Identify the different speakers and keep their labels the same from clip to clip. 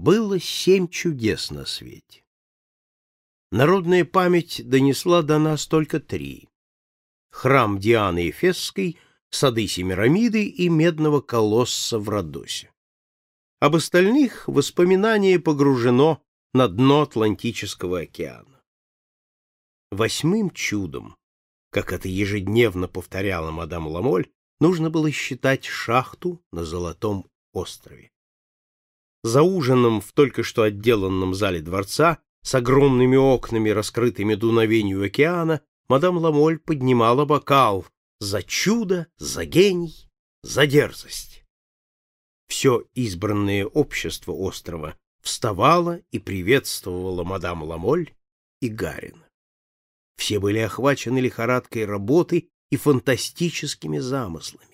Speaker 1: Было семь чудес на свете. Народная память донесла до нас только три. Храм Дианы Эфесской, сады Семирамиды и медного колосса в Родосе. Об остальных воспоминание погружено на дно Атлантического океана. Восьмым чудом, как это ежедневно повторяла мадам Ламоль, нужно было считать шахту на Золотом острове. За ужином в только что отделанном зале дворца с огромными окнами, раскрытыми дуновению океана, мадам Ламоль поднимала бокал за чудо, за гений, за дерзость. Все избранное общество острова вставало и приветствовало мадам Ламоль и Гарина. Все были охвачены лихорадкой работы и фантастическими замыслами.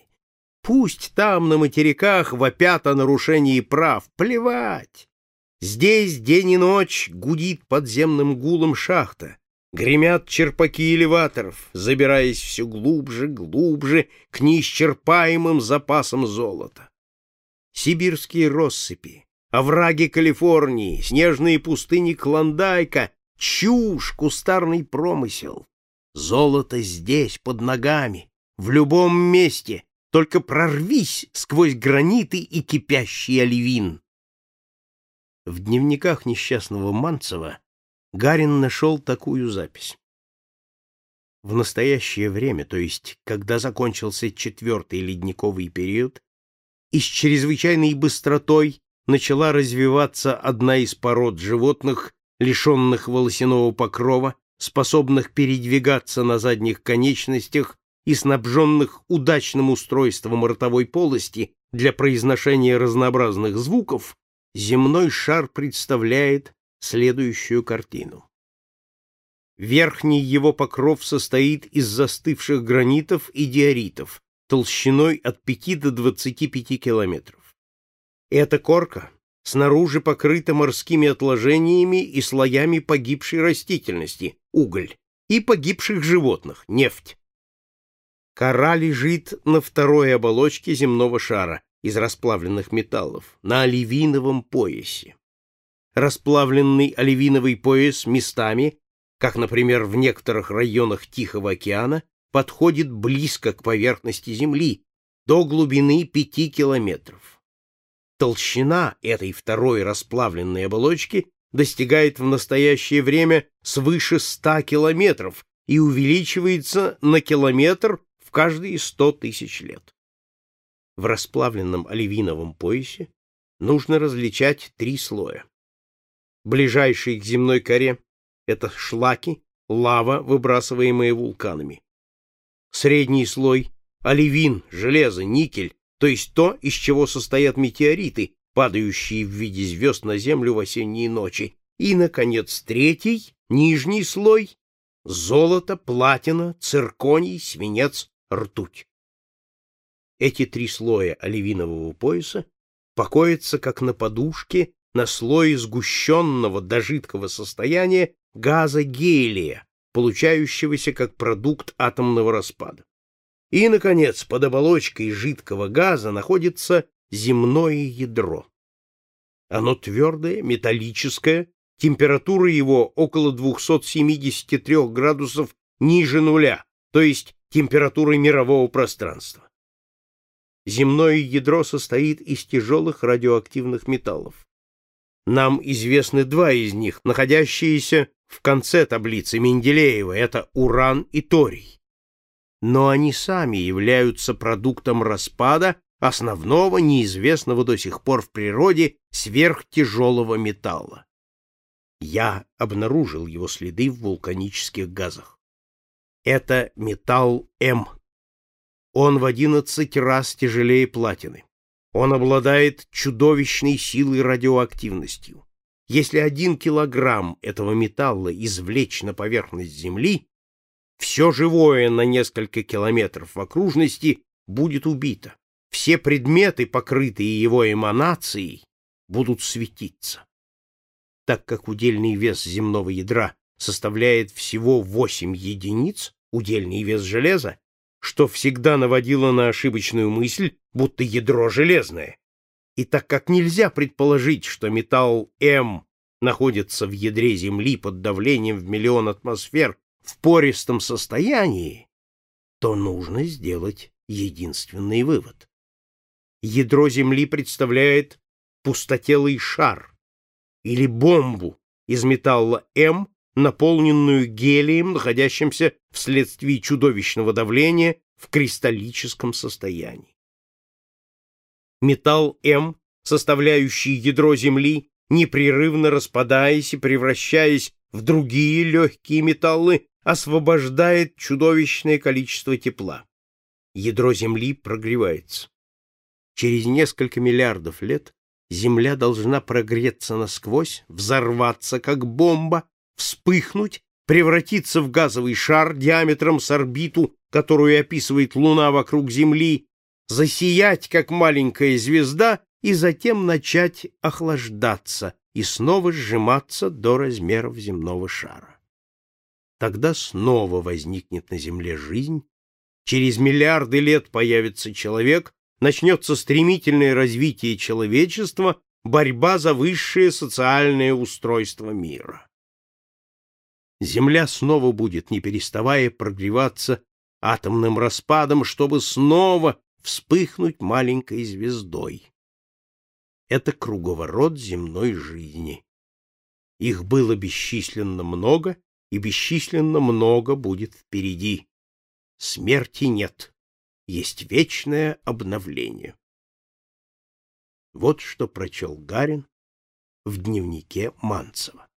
Speaker 1: Пусть там, на материках, вопят о нарушении прав. Плевать! Здесь день и ночь гудит подземным гулом шахта. Гремят черпаки элеваторов, забираясь все глубже, глубже к неисчерпаемым запасам золота. Сибирские россыпи, овраги Калифорнии, снежные пустыни Клондайка, чушь, кустарный промысел. Золото здесь, под ногами, в любом месте, только прорвись сквозь граниты и кипящий оливин. В дневниках несчастного Манцева Гарин нашел такую запись. В настоящее время, то есть когда закончился четвертый ледниковый период, и с чрезвычайной быстротой начала развиваться одна из пород животных, лишенных волосяного покрова, способных передвигаться на задних конечностях и снабженных удачным устройством ротовой полости для произношения разнообразных звуков, земной шар представляет следующую картину. Верхний его покров состоит из застывших гранитов и диоритов толщиной от 5 до 25 километров. Эта корка снаружи покрыта морскими отложениями и слоями погибшей растительности, уголь, и погибших животных, нефть. Кора лежит на второй оболочке земного шара из расплавленных металлов, на оливиновом поясе. Расплавленный оливиновый пояс местами, как, например, в некоторых районах Тихого океана, подходит близко к поверхности Земли, до глубины пяти километров. Толщина этой второй расплавленной оболочки достигает в настоящее время свыше ста километров и увеличивается на километр каждые сто тысяч лет. В расплавленном оливиновом поясе нужно различать три слоя. Ближайший к земной коре — это шлаки, лава, выбрасываемые вулканами. Средний слой — оливин, железо, никель, то есть то, из чего состоят метеориты, падающие в виде звезд на Землю в осенние ночи. И, наконец, третий, нижний слой — золото, платина, цирконий, свинец, ртуть. Эти три слоя оливинового пояса покоятся как на подушке на слое сгущенного до жидкого состояния газа гелия, получающегося как продукт атомного распада. И, наконец, под оболочкой жидкого газа находится земное ядро. Оно твердое, металлическое, температура его около 273 градусов ниже нуля, то есть температурой мирового пространства. Земное ядро состоит из тяжелых радиоактивных металлов. Нам известны два из них, находящиеся в конце таблицы Менделеева, это уран и торий. Но они сами являются продуктом распада основного неизвестного до сих пор в природе сверхтяжелого металла. Я обнаружил его следы в вулканических газах. Это металл М. Он в одиннадцать раз тяжелее платины. Он обладает чудовищной силой радиоактивностью. Если один килограмм этого металла извлечь на поверхность Земли, все живое на несколько километров в окружности будет убито. Все предметы, покрытые его эманацией, будут светиться. Так как удельный вес земного ядра составляет всего 8 единиц, удельный вес железа, что всегда наводило на ошибочную мысль, будто ядро железное. И так как нельзя предположить, что металл М находится в ядре Земли под давлением в миллион атмосфер в пористом состоянии, то нужно сделать единственный вывод. Ядро Земли представляет пустотелый шар или бомбу из металла М, наполненную гелием, находящимся вследствие чудовищного давления в кристаллическом состоянии. Металл М, составляющий ядро Земли, непрерывно распадаясь и превращаясь в другие легкие металлы, освобождает чудовищное количество тепла. Ядро Земли прогревается. Через несколько миллиардов лет Земля должна прогреться насквозь, взорваться как бомба, вспыхнуть, превратиться в газовый шар диаметром с орбиту, которую описывает Луна вокруг Земли, засиять как маленькая звезда и затем начать охлаждаться и снова сжиматься до размеров земного шара. Тогда снова возникнет на Земле жизнь, через миллиарды лет появится человек, начнется стремительное развитие человечества, борьба за высшее социальное устройство мира. Земля снова будет, не переставая, прогреваться атомным распадом, чтобы снова вспыхнуть маленькой звездой. Это круговорот земной жизни. Их было бесчисленно много, и бесчисленно много будет впереди. Смерти нет есть вечное обновление. Вот что прочел Гарин в дневнике Манцева.